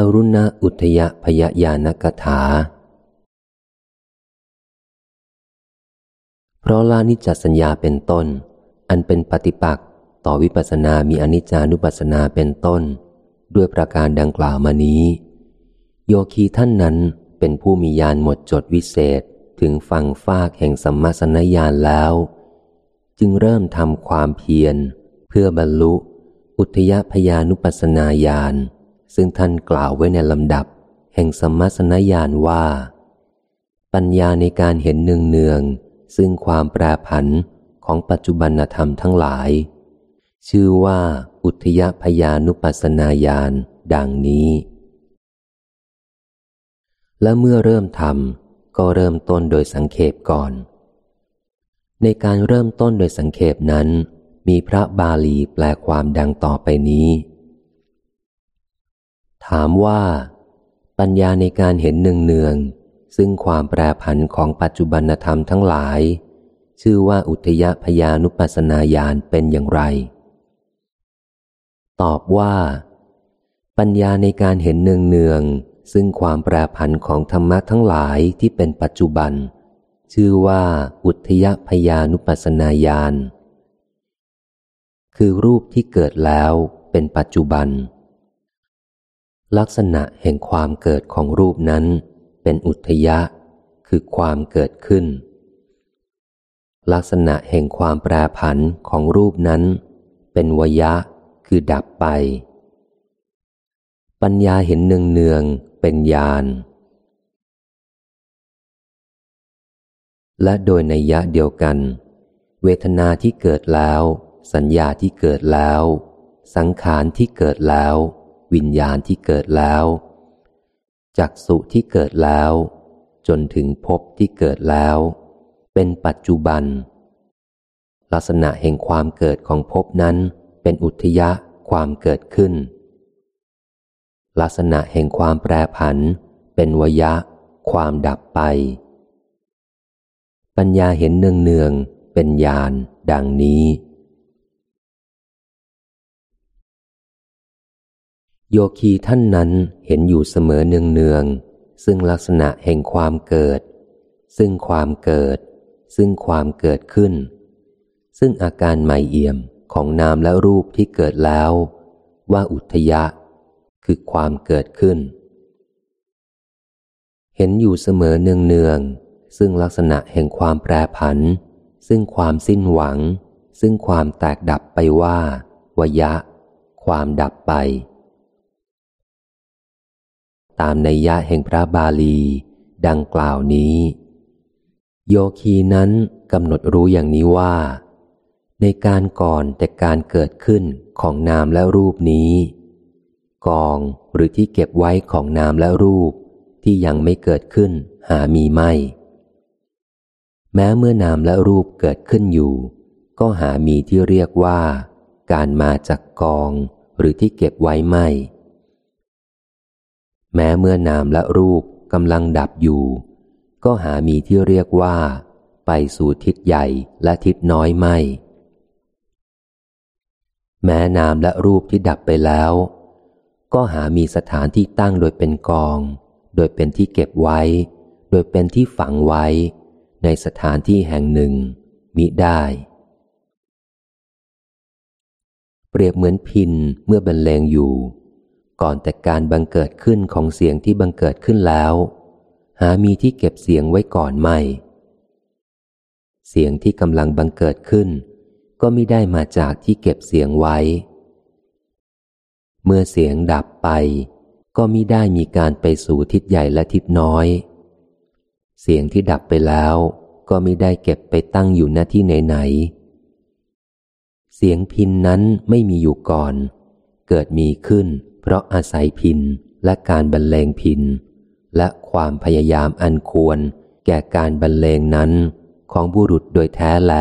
ตรุณอุทยพยญาณกถา เพราะลานิจจสัญญาเป็นต้น อันเป็นปฏิปักษ์ต่อวิปัสสนามีอนิจจานุปัสสนาเป็นต้น ด้วยประการดังกล่าวมานี้ โยคีท่านนั้นเป็นผู้มีญาณหมดจดวิเศษถึงฟังฟากแห่งสัมมาสนญาณแล้ว จึงเริ่มทำความเพียร เพื่อบรรลุ อุทยพยานุปัสนาญาณ ซึ่งท่านกล่าวไว้ในลำดับ แห่งสมมสนญาณว่า ปัญญาในการเห็นเนืองเนืองซึ่งความแปรผันของปัจจุบันธรรมทั้งหลาย ชื่อว่าอุทยพยานุปัสนาญาณดังนี้ และเมื่อเริ่มทำก็เริ่มต้นโดยสังเขปก่อน ในการเริ่มต้นโดยสังเขปนั้น มีพระบาลีแปลความดังต่อไปนี้ ถามว่า ปัญญาในการเห็นเนืองเนือง ซึ่งความแปรผันของปัจจุบันธรรมทั้งหลาย ชื่อว่าอุทยพยานุปัสนาญาณเป็นอย่างไร ตอบว่า ปัญญาในการเห็นเนืองเนือง ซึ่งความแปรผันของธรรมะทั้งหลายที่เป็นปัจจุบัน ชื่อว่าอุทยพยานุปัสนาญาณคือรูปที่เกิดแล้วเป็นปัจจุบัน ลักษณะแห่งความเกิดของรูปนั้น เป็นอุทยะ คือความเกิดขึ้น ลักษณะแห่งความแปรผันของรูปนั้น เป็นวยะ คือดับไป ปัญญาเห็นเนืองเนืองเป็นญาณและโดยในยะเดียวกัน เวทนาที่เกิดแล้ว สัญญาที่เกิดแล้ว สังขารที่เกิดแล้ว วิญญาณที่เกิดแล้ว จักสุที่เกิดแล้ว จนถึงภพที่เกิดแล้ว เป็นปัจจุบัน ลักษณะแห่งความเกิดของภพนั้นเป็นอุทยะความเกิดขึ้น ลักษณะแห่งความแปรผัน เป็นวยะ ความดับไป ปัญญาเห็นเนืองเนืองเป็นญาณดังนี้ โยคีท่านนั้นเห็นอยู่เสมอเนืองเนือง ซึ่งลักษณะแห่งความเกิด ซึ่งความเกิด ซึ่งความเกิดขึ้น ซึ่งอาการใหม่เอี่ยมของนามและรูปที่เกิดแล้ว ว่าอุทยะ คือความเกิดขึ้น เห็นอยู่เสมอเนืองเนือง ซึ่งลักษณะแห่งความแปรผัน ซึ่งความสิ้นหวัง ซึ่งความแตกดับไปว่าวยะ ความดับไป ตามในยะแห่งพระบาลี ดังกล่าวนี้ โยคีนั้นกำหนดรู้อย่างนี้ว่า ในการก่อนแต่การเกิดขึ้นของนามและรูปนี้ กองหรือที่เก็บไว้ของนามและรูปที่ยังไม่เกิดขึ้นหามีไม่ แม้เมื่อนามและรูปเกิดขึ้นอยู่ ก็หามีที่เรียกว่า การมาจากกองหรือที่เก็บไว้ไม่ แม้เมื่อนามและรูปกำลังดับอยู่ ก็หามีที่เรียกว่า ไปสู่ทิศใหญ่และทิศน้อยไม่ แม้นามและรูปที่ดับไปแล้ว ก็หามีสถานที่ตั้งโดยเป็นกอง โดยเป็นที่เก็บไว้ โดยเป็นที่ฝังไว้ ในสถานที่แห่งหนึ่ง มิได้ เปรียบเหมือนพินเมื่อบรรเลงอยู่ ก่อนแต่การบังเกิดขึ้นของเสียงที่บังเกิดขึ้นแล้ว หามีที่เก็บเสียงไว้ก่อนไม่ เสียงที่กำลังบังเกิดขึ้น ก็ไม่ได้มาจากที่เก็บเสียงไว้ เมื่อเสียงดับไป ก็มิได้มีการไปสู่ทิศใหญ่และทิศน้อย เสียงที่ดับไปแล้ว ก็ไม่ได้เก็บไปตั้งอยู่หน้าที่ไหนๆเสียงพินนั้นไม่มีอยู่ก่อน เกิดมีขึ้น เพราะอาศัยพินและการบรรเลงพินและความพยายามอันควร แก่การบรรเลงนั้นของบุรุษโดยแท้แล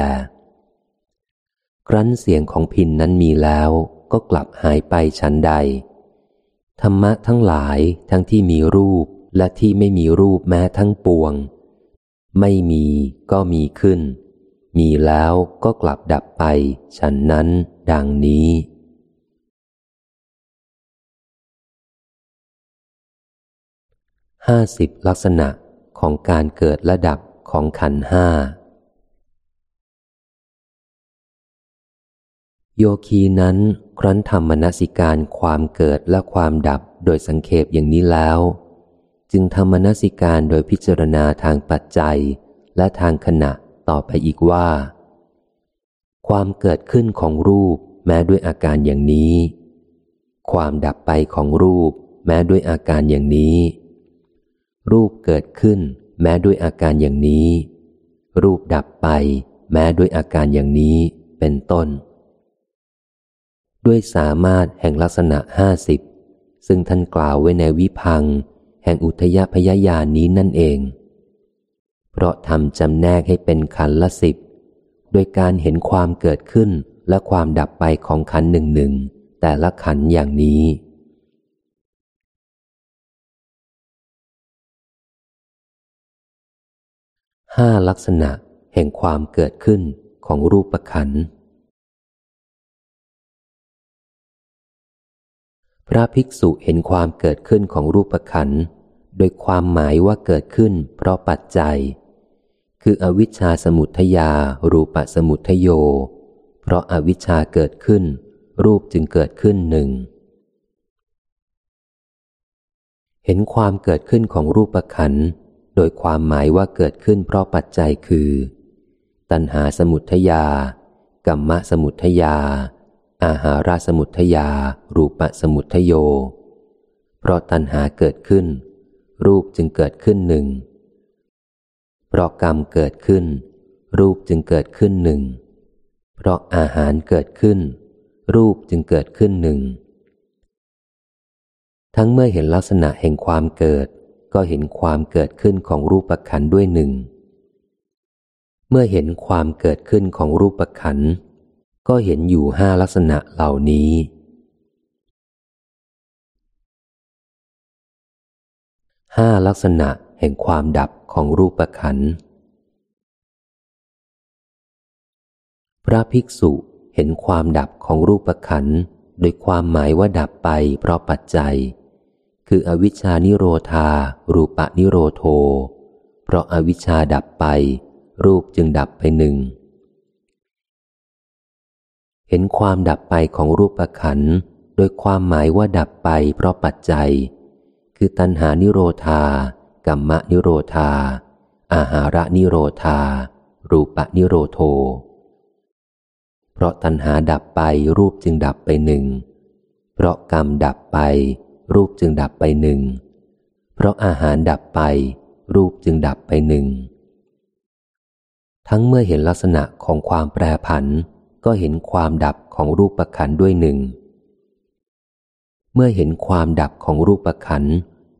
ครั้นเสียงของพินนั้นมีแล้วก็กลับหายไปชั้นใด ธรรมะทั้งหลายทั้งที่มีรูปและที่ไม่มีรูปแม้ทั้งปวง ไม่มีก็มีขึ้น มีแล้วก็กลับดับไป ฉันนั้นดังนี้ ห้าสิบลักษณะของการเกิดระดับของขันห้า โยคีนั้นครั้นทำมนสิการความเกิดและความดับโดยสังเขปอย่างนี้แล้ว จึงทำมนสิการโดยพิจารณาทางปัจจัยและทางขณะต่อไปอีกว่า ความเกิดขึ้นของรูปแม้ด้วยอาการอย่างนี้ ความดับไปของรูปแม้ด้วยอาการอย่างนี้ รูปเกิดขึ้น แม้ด้วยอาการอย่างนี้ รูปดับไป แม้ด้วยอาการอย่างนี้เป็นต้น ด้วยสามารถแห่งลักษณะห้าสิบซึ่งท่านกล่าวไว้ในวิพัง แห่งอุทยพยายานี้นั่นเอง เพราะทำจำแนกให้เป็นขันละสิบโดยการเห็นความเกิดขึ้นและความดับไปของขันหนึ่งหนึ่งแต่ละขันอย่างนี้ ห้าลักษณะแห่งความเกิดขึ้นของรูปขันพระภิกษุเห็นความเกิดขึ้นของรูปขันโดยความหมายว่าเกิดขึ้นเพราะปัจจัย คืออวิชชาสมุทยา รูปสมุทโย เพราะอาวิชชาเกิดขึ้น รูปจึงเกิดขึ้นหนึ่ง เห็นความเกิดขึ้นของรูปขันธ์ โดยความหมายว่าเกิดขึ้นเพราะปัจจัยคือ ตัณหาสมุทยา กัมมะสมุทยา อาหาราสมุทยา รูปสมุทโย เพราะตัณหาเกิดขึ้น รูปจึงเกิดขึ้นหนึ่ง เพราะกรรมเกิดขึ้น รูปจึงเกิดขึ้นหนึ่ง เพราะอาหารเกิดขึ้น รูปจึงเกิดขึ้นหนึ่งทั้งเมื่อเห็นลักษณะแห่งความเกิด ก็เห็นความเกิดขึ้นของรูปขันด้วยหนึ่ง เมื่อเห็นความเกิดขึ้นของรูปขันก็เห็นอยู่ห้าลักษณะเหล่านี้ ห้าลักษณะแห่งความดับของรูปขันพระภิกษุเห็นความดับของรูปขันโดยความหมายว่าดับไปเพราะปัจจัย คืออวิชานิโรธา รูปะนิโรโท เพราะอาวิชชาดับไป รูปจึงดับไปหนึ่ง เห็นความดับไปของรูปขันโดยความหมายว่าดับไปเพราะปัจจัย คือตัณหานิโรธา กัมมะนิโรธา อาหาระนิโรธา รูปะนิโรโท เพราะตัณหาดับไปรูปจึงดับไปหนึ่ง เพราะกรรมดับไป รูปจึงดับไปหนึ่ง เพราะอาหารดับไป รูปจึงดับไปหนึ่ง ทั้งเมื่อเห็นลักษณะของความแปรผัน ก็เห็นความดับของรูปประคันด้วยหนึ่ง เมื่อเห็นความดับของรูปประคัน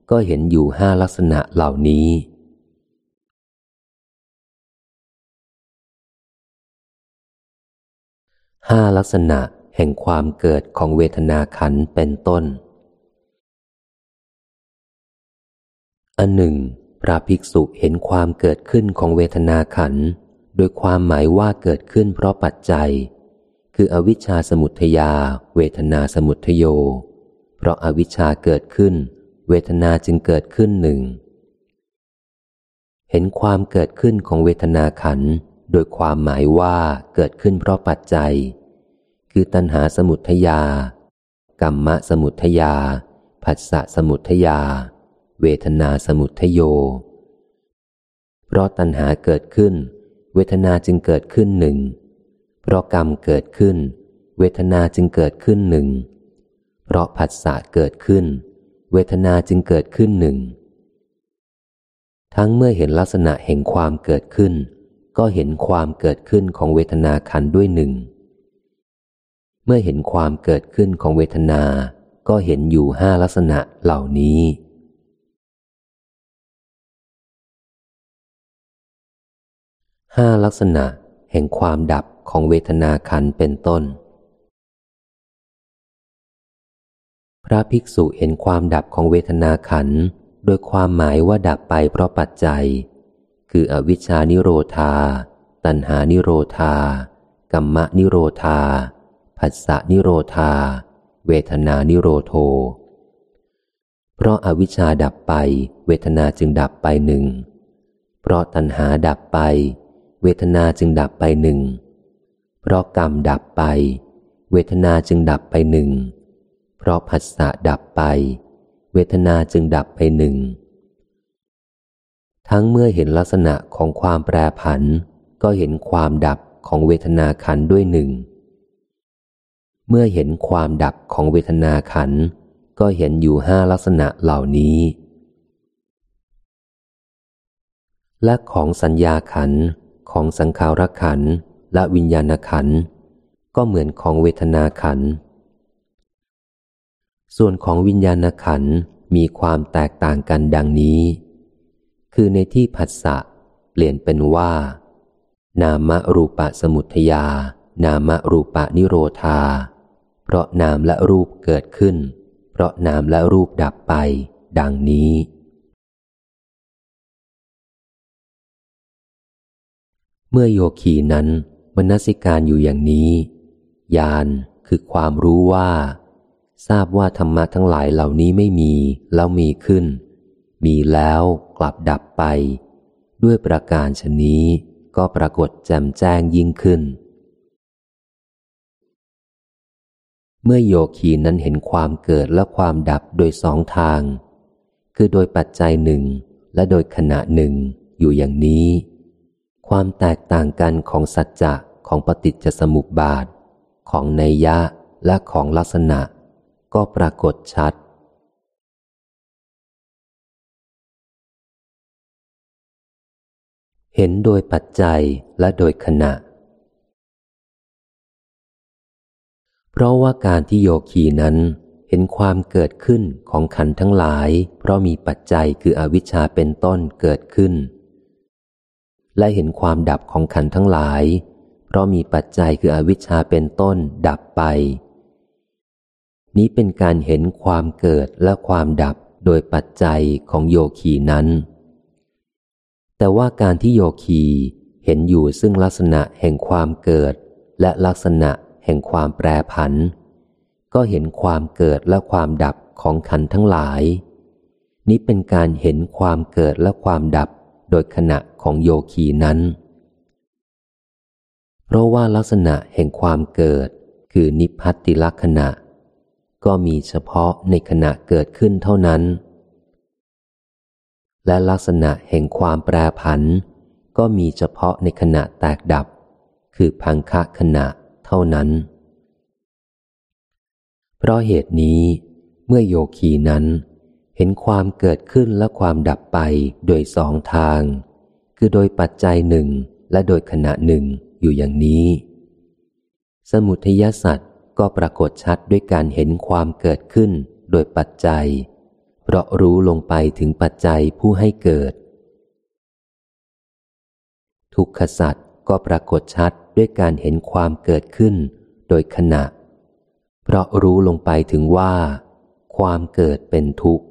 ก็เห็นอยู่ห้าลักษณะเหล่านี้ห้าลักษณะแห่งความเกิดของเวทนาขันเป็นต้น อันหนึ่ง พระภิกษุเห็นความเกิดขึ้นของเวทนาขันโดยความหมายว่าเกิดขึ้นเพราะปัจจัย คืออวิชชาสมุทยา เวทนาสมุทโย เพราะอาวิชชาเกิดขึ้น เวทนาจึงเกิดขึ้นหนึ่ง เห็นความเกิดขึ้นของเวทนาขันโดยความหมายว่าเกิดขึ้นเพราะปัจจัย คือตัณหาสมุทยากัมมะสมุทยา ผัสสะสมุทยา เวทนาสมุทโย เพราะตัณหาเกิดขึ้น เวทนาจึงเกิดขึ้นหนึ่ง เพราะกรรมเกิดขึ้น เวทนาจึงเกิดขึ้นหนึ่ง เพราะผัสสะเกิดขึ้น เวทนาจึงเกิดขึ้นหนึ่ง ทั้งเมื่อเห็นลักษณะแห่งความเกิดขึ้น ก็เห็นความเกิดขึ้นของเวทนาขันด้วยหนึ่ง เมื่อเห็นความเกิดขึ้นของเวทนา ก็เห็นอยู่ห้าลักษณะเหล่านี้ ห้าลักษณะแห่งความดับของเวทนาขันเป็นต้น พระภิกษุเห็นความดับของเวทนาขันโดยความหมายว่าดับไปเพราะปัจจัย คืออวิชานิโรธา ตัณหานิโรธา กัมมะนิโรธา ผัสสะนิโรธา เวทนานิโรโท เพราะอาวิชชาดับไป เวทนาจึงดับไปหนึ่ง เพราะตัณหาดับไป เวทนาจึงดับไปหนึ่ง เพราะกรรมดับไป เวทนาจึงดับไปหนึ่ง เพราะผัสสะดับไป เวทนาจึงดับไปหนึ่ง ทั้งเมื่อเห็นลักษณะของความแปรผัน ก็เห็นความดับของเวทนาขันด้วยหนึ่ง เมื่อเห็นความดับของเวทนาขัน ก็เห็นอยู่ห้าลักษณะเหล่านี้และของสัญญาขัน ของสังขารขันและวิญญาณขันก็เหมือนของเวทนาขัน ส่วนของวิญญาณขันมีความแตกต่างกันดังนี้ คือในที่ผัสสะเปลี่ยนเป็นว่า นามรูปะสมุทยา นามรูปะนิโรธา เพราะนามและรูปเกิดขึ้น เพราะนามและรูปดับไป ดังนี้ เมื่อโยคีนั้นมนสิการอยู่อย่างนี้ญาณคือความรู้ว่า ทราบว่าธรรมะทั้งหลายเหล่านี้ไม่มีแล้วมีขึ้น มีแล้วกลับดับไป ด้วยประการชนี้ก็ปรากฏแจ่มแจ้งยิ่งขึ้น เมื่อโยคีนั้นเห็นความเกิดและความดับโดยสองทาง คือโดยปัจจัยหนึ่งและโดยขณะหนึ่งอยู่อย่างนี้ ความแตกต่างกันของสัจจะของปฏิจจสมุปบาท ของนัยยะและของลักษณะ ก็ปรากฏชัด เห็นโดยปัจจัยและโดยขณะ เพราะว่าการที่โยคีนั้นเห็นความเกิดขึ้นของขันทั้งหลาย เพราะมีปัจจัยคืออวิชชาเป็นต้นเกิดขึ้น และเห็นความดับของขันทั้งหลาย เพราะมีปัจจัยคืออวิชชาเป็นต้นดับไป นี้เป็นการเห็นความเกิดและความดับโดยปัจจัยของโยคีนั้น แต่ว่าการที่โยคีเห็นอยู่ซึ่งลักษณะแห่งความเกิด และลักษณะแห่งความแปรผัน ก็เห็นความเกิดและความดับของขันทั้งหลาย นี้เป็นการเห็นความเกิดและความดับโดยขณะ ของโยคีนั้น เพราะว่าลักษณะแห่งความเกิดคือนิพพัติลักษณะ ก็มีเฉพาะในขณะเกิดขึ้นเท่านั้น และลักษณะแห่งความแปรผัน ก็มีเฉพาะในขณะแตกดับ คือพังคะขณะเท่านั้น เพราะเหตุนี้เมื่อโยคีนั้นเห็นความเกิดขึ้นและความดับไปโดยสองทาง คือโดยปัจจัยหนึ่งและโดยขณะหนึ่งอยู่อย่างนี้ สมุทยสัตว์ก็ปรากฏชัดด้วยการเห็นความเกิดขึ้นโดยปัจจัย เพราะรู้ลงไปถึงปัจจัยผู้ให้เกิด ทุกขสัตว์ก็ปรากฏชัดด้วยการเห็นความเกิดขึ้นโดยขณะ เพราะรู้ลงไปถึงว่า ความเกิดเป็นทุกข์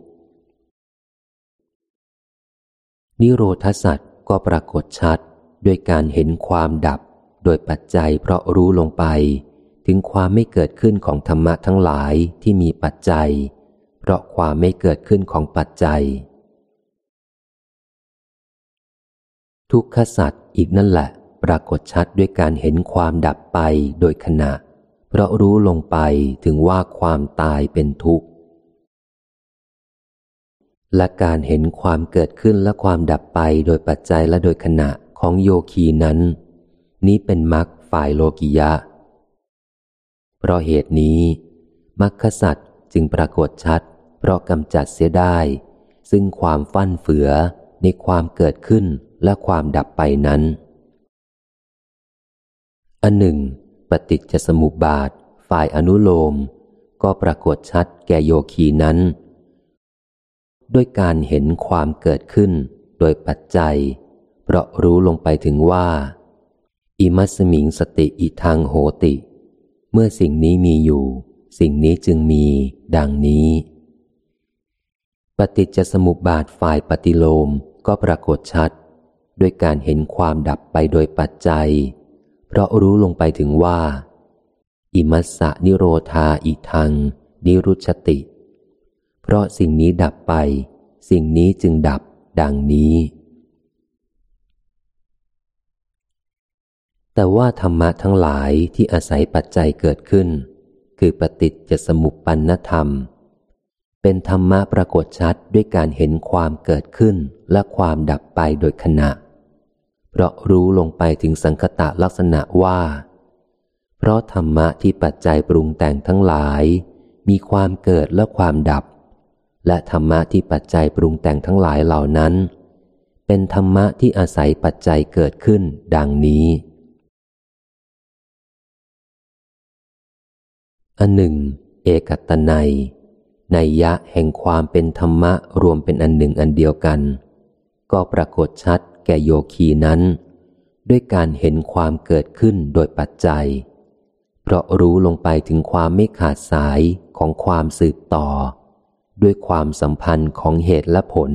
นิโรธสัตว์ ก็ปรากฏชัดด้วยการเห็นความดับ โดยปัจจัยเพราะรู้ลงไป ถึงความไม่เกิดขึ้นของธรรมะทั้งหลายที่มีปัจจัย เพราะความไม่เกิดขึ้นของปัจจัย ทุกขสัตว์อีกนั่นแหละ ปรากฏชัดด้วยการเห็นความดับไปโดยขณะ เพราะรู้ลงไปถึงว่าความตายเป็นทุกข์ และการเห็นความเกิดขึ้นและความดับไปโดยปัจจัยและโดยขณะของโยคีนั้น นี้เป็นมรรคฝ่ายโลกิยะ เพราะเหตุนี้มรรคสัตว์จึงปรากฏชัด เพราะกำจัดเสียได้ ซึ่งความฟั่นเฟือในความเกิดขึ้นและความดับไปนั้น อันหนึ่ง ปฏิจจสมุปบาทฝ่ายอนุโลม ก็ปรากฏชัดแก่โยคีนั้น ด้วยการเห็นความเกิดขึ้นโดยปัจจัย เพราะรู้ลงไปถึงว่า อิมัสมิงสติอิทางโหติ เมื่อสิ่งนี้มีอยู่ สิ่งนี้จึงมีดังนี้ ปฏิจจสมุปบาทฝ่ายปฏิโลมก็ปรากฏชัด ด้วยการเห็นความดับไปโดยปัจจัย เพราะรู้ลงไปถึงว่า อิมัสสะนิโรธาอิทัง นิรุชติ เพราะสิ่งนี้ดับไป สิ่งนี้จึงดับดังนี้ แต่ว่าธรรมะทั้งหลายที่อาศัยปัจจัยเกิดขึ้น คือปฏิจจสมุปปนธรรม เป็นธรรมะปรากฏชัดด้วยการเห็นความเกิดขึ้นและความดับไปโดยขณะ เพราะรู้ลงไปถึงสังคตะลักษณะว่า เพราะธรรมะที่ปัจจัยปรุงแต่งทั้งหลาย มีความเกิดและความดับ และธรรมะที่ปัจจัยปรุงแต่งทั้งหลายเหล่านั้น เป็นธรรมะที่อาศัยปัจจัยเกิดขึ้นดังนี้ อันหนึ่ง เอกัตนัยในยะแห่งความเป็นธรรมะรวมเป็นอันหนึ่งอันเดียวกัน ก็ปรากฏชัดแก่โยคีนั้น ด้วยการเห็นความเกิดขึ้นโดยปัจจัย เพราะรู้ลงไปถึงความไม่ขาดสายของความสืบต่อ ด้วยความสัมพันธ์ของเหตุและผล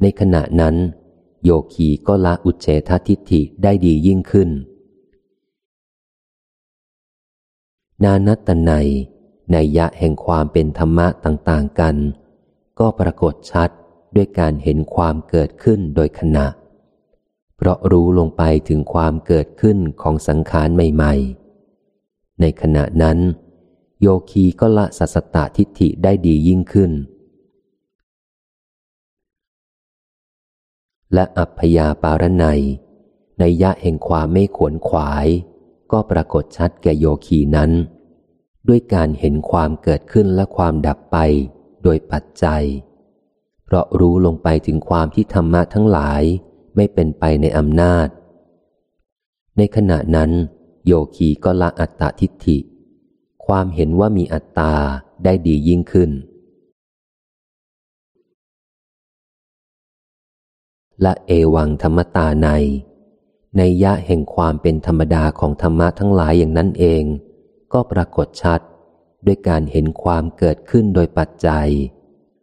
ในขณะนั้น โยคีก็ละอุเฉททิฏฐิได้ดียิ่งขึ้น นานัตนัยในยะแห่งความเป็นธรรมะต่างๆกัน ก็ปรากฏชัดด้วยการเห็นความเกิดขึ้นโดยขณะ เพราะรู้ลงไปถึงความเกิดขึ้นของสังขารใหม่ ๆ ในขณะนั้น โยคีก็ละสัสตตทิฏฐิได้ดียิ่งขึ้น และอัพยาปารนัยในยะแห่งความไม่ขวนขวาย ก็ปรากฏชัดแก่โยคีนั้น ด้วยการเห็นความเกิดขึ้นและความดับไปโดยปัจจัย เพราะรู้ลงไปถึงความที่ธรรมะทั้งหลายไม่เป็นไปในอำนาจ ในขณะนั้น โยคีก็ละอัตตทิฏฐิ ความเห็นว่ามีอัตตาได้ดียิ่งขึ้น และเอวังธรรมตาใน ในยะแห่งความเป็นธรรมดาของธรรมะทั้งหลายอย่างนั้นเอง ก็ปรากฏชัด ด้วยการเห็นความเกิดขึ้นโดยปัจจัย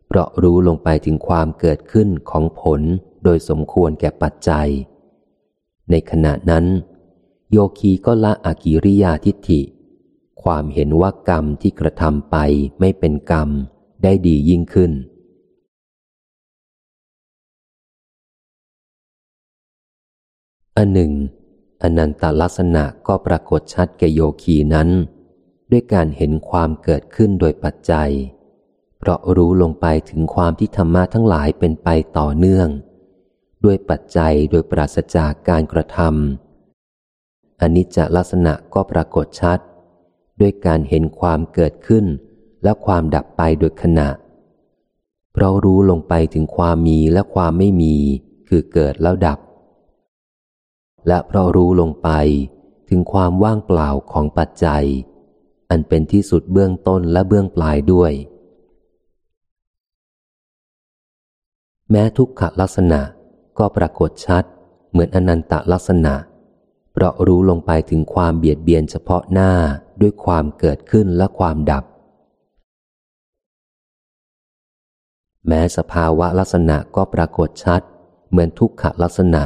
เพราะรู้ลงไปถึงความเกิดขึ้นของผลโดยสมควรแก่ปัจจัย ในขณะนั้น โยคีก็ละอากิริยาทิฏฐิ ความเห็นว่ากรรมที่กระทำไปไม่เป็นกรรมได้ดียิ่งขึ้น อันหนึ่ง อนันตลักษณะก็ปรากฏชัดแกโยคีนั้น ด้วยการเห็นความเกิดขึ้นโดยปัจจัย เพราะรู้ลงไปถึงความที่ธรรมะทั้งหลายเป็นไปต่อเนื่อง ด้วยปัจจัยโดยปราศจากการกระทำอนิจจลักษณะก็ปรากฏชัด ด้วยการเห็นความเกิดขึ้น และความดับไปโดยขณะ เพราะรู้ลงไปถึงความมีและความไม่มี คือเกิดแล้วดับ และเพราะรู้ลงไปถึงความว่างเปล่าของปัจจัย อันเป็นที่สุดเบื้องต้นและเบื้องปลายด้วย แม้ทุกขลักษณะก็ปรากฏชัด เหมือนอนันตลักษณะ เพราะรู้ลงไปถึงความเบียดเบียนเฉพาะหน้า ด้วยความเกิดขึ้นและความดับ แม้สภาวะลักษณะก็ปรากฏชัด เหมือนทุกขลักษณะ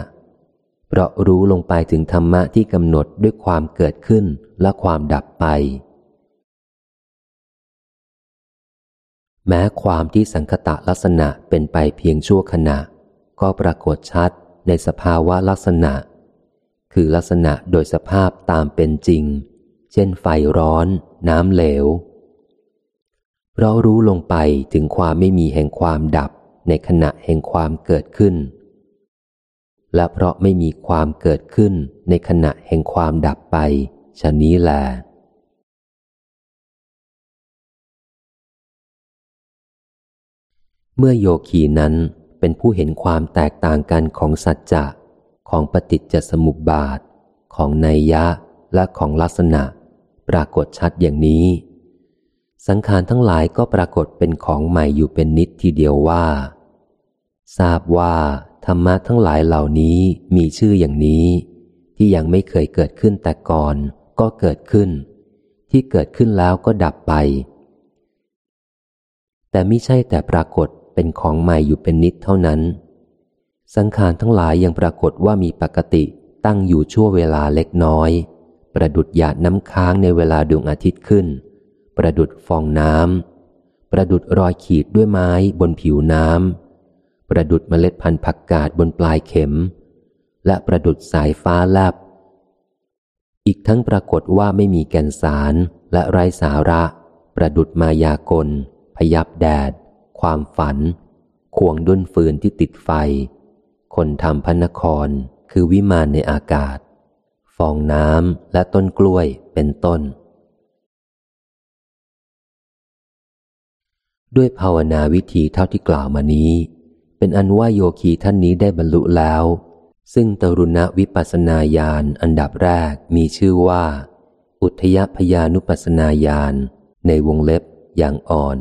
เพราะรู้ลงไปถึงธรรมะที่กำหนดด้วยความเกิดขึ้นและความดับไป แม้ความที่สังคตะลักษณะเป็นไปเพียงชั่วขณะ ก็ปรากฏชัดในสภาวะลักษณะ คือลักษณะโดยสภาพตามเป็นจริง เช่นไฟร้อน น้ำเหลวเพราะรู้ลงไปถึงความไม่มีแห่งความดับในขณะแห่งความเกิดขึ้น และเพราะไม่มีความเกิดขึ้นในขณะแห่งความดับไปชะนี้แหลเมื่อโยคีนั้นเป็นผู้เห็นความแตกต่างกันของสัจจะ ของปฏิจจสมุปบาท ของไนยะและของลักษณะ ปรากฏชัดอย่างนี้ สังขารทั้งหลายก็ปรากฏเป็นของใหม่อยู่เป็นนิดทีเดียวว่า ทราบว่า ธรรมะทั้งหลายเหล่านี้มีชื่ออย่างนี้ ที่ยังไม่เคยเกิดขึ้นแต่ก่อนก็เกิดขึ้น ที่เกิดขึ้นแล้วก็ดับไป แต่ไม่ใช่แต่ปรากฏเป็นของใหม่อยู่เป็นนิดเท่านั้น สังขารทั้งหลายยังปรากฏว่ามีปกติตั้งอยู่ชั่วเวลาเล็กน้อย ประดุดหยาดน้ำค้างในเวลาดวงอาทิตย์ขึ้น ประดุดฟองน้ำ ประดุดรอยขีดด้วยไม้บนผิวน้ำ ประดุดเมล็ดพันธุ์ผักกาดบนปลายเข็ม และประดุดสายฟ้าแลบ อีกทั้งปรากฏว่าไม่มีแก่นสารและไร้สาระ ประดุดมายากล พยับแดด ความฝัน ควงดุนฟืนที่ติดไฟ คนทำพระนครคือวิมานในอากาศ องน้ำและต้นกล้วยเป็นต้น ด้วยภาวนาวิธีเท่าที่กล่าวมานี้ เป็นอันว่าโยคีท่านนี้ได้บรรลุแล้ว ซึ่งตรุณวิปัสนาญาณอันดับแรกมีชื่อว่า อุทยพยานุปัสนาญาณในวงเล็บอย่างอ่อน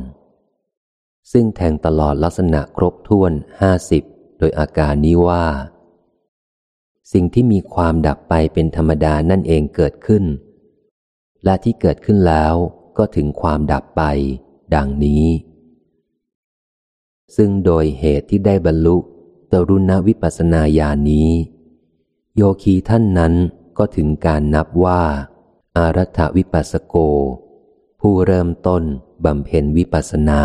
ซึ่งแทงตลอดลักษณะครบถ้วนห้าสิบโดยอาการนี้ว่า สิ่งที่มีความดับไปเป็นธรรมดานั่นเองเกิดขึ้น และที่เกิดขึ้นแล้วก็ถึงความดับไป ดังนี้ ซึ่งโดยเหตุที่ได้บรรลุตรุณวิปัสนาญาณนี้ โยคีท่านนั้นก็ถึงการนับว่า อารัฐวิปัสโก ผู้เริ่มต้นบำเพ็ญวิปัสนา